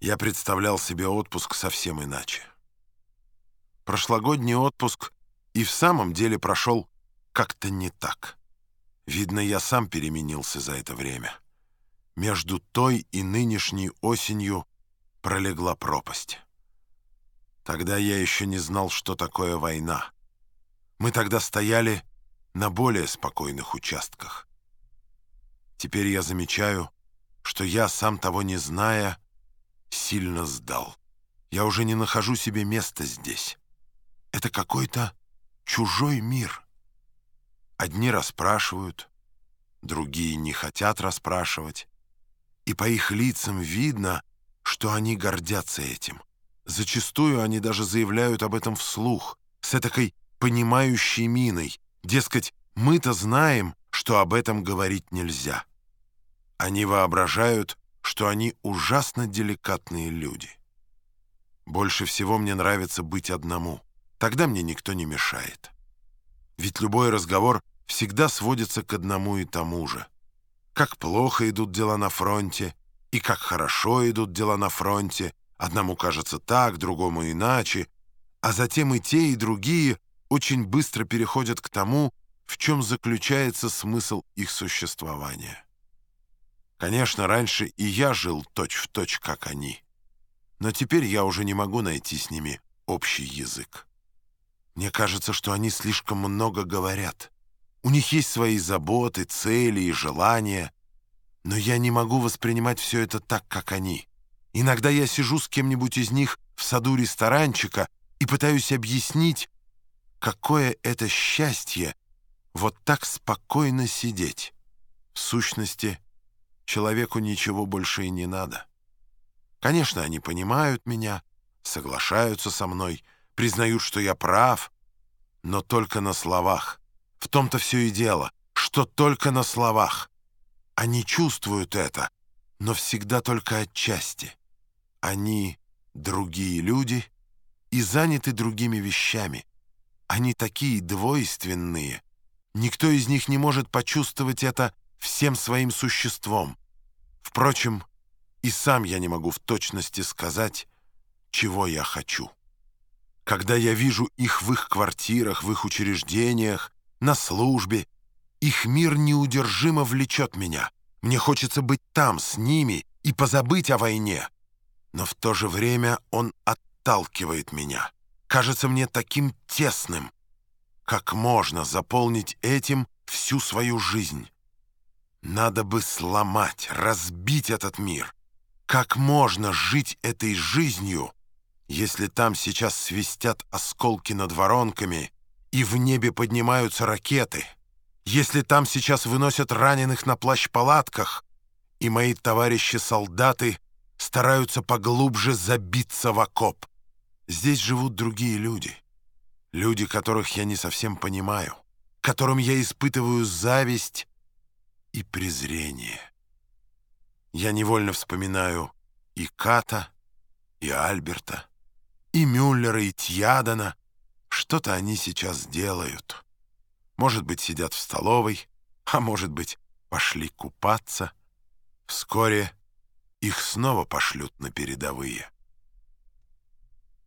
Я представлял себе отпуск совсем иначе. Прошлогодний отпуск и в самом деле прошел как-то не так. Видно, я сам переменился за это время. Между той и нынешней осенью пролегла пропасть. Тогда я еще не знал, что такое война. Мы тогда стояли на более спокойных участках. Теперь я замечаю, что я, сам того не зная, сильно сдал. Я уже не нахожу себе места здесь. Это какой-то чужой мир. Одни расспрашивают, другие не хотят расспрашивать. И по их лицам видно, что они гордятся этим. Зачастую они даже заявляют об этом вслух, с этакой понимающей миной. Дескать, мы-то знаем, что об этом говорить нельзя. Они воображают, что они ужасно деликатные люди. Больше всего мне нравится быть одному. Тогда мне никто не мешает. Ведь любой разговор всегда сводится к одному и тому же. Как плохо идут дела на фронте, и как хорошо идут дела на фронте. Одному кажется так, другому иначе. А затем и те, и другие очень быстро переходят к тому, в чем заключается смысл их существования. Конечно, раньше и я жил точь-в-точь, точь, как они. Но теперь я уже не могу найти с ними общий язык. Мне кажется, что они слишком много говорят. У них есть свои заботы, цели и желания. Но я не могу воспринимать все это так, как они. Иногда я сижу с кем-нибудь из них в саду ресторанчика и пытаюсь объяснить, какое это счастье вот так спокойно сидеть. В сущности, человеку ничего больше и не надо. Конечно, они понимают меня, соглашаются со мной, признают, что я прав, но только на словах. В том-то все и дело, что только на словах. Они чувствуют это, но всегда только отчасти. Они другие люди и заняты другими вещами. Они такие двойственные. Никто из них не может почувствовать это всем своим существом. Впрочем, и сам я не могу в точности сказать, чего я хочу. Когда я вижу их в их квартирах, в их учреждениях, на службе, их мир неудержимо влечет меня. Мне хочется быть там, с ними, и позабыть о войне. Но в то же время он отталкивает меня. Кажется мне таким тесным. Как можно заполнить этим всю свою жизнь? Надо бы сломать, разбить этот мир. Как можно жить этой жизнью, если там сейчас свистят осколки над воронками и в небе поднимаются ракеты? Если там сейчас выносят раненых на плащ-палатках, и мои товарищи-солдаты стараются поглубже забиться в окоп? Здесь живут другие люди. Люди, которых я не совсем понимаю, которым я испытываю зависть и презрение. Я невольно вспоминаю и Ката, и Альберта, и Мюллера, и Тьядана. Что-то они сейчас делают. Может быть, сидят в столовой, а может быть, пошли купаться. Вскоре их снова пошлют на передовые.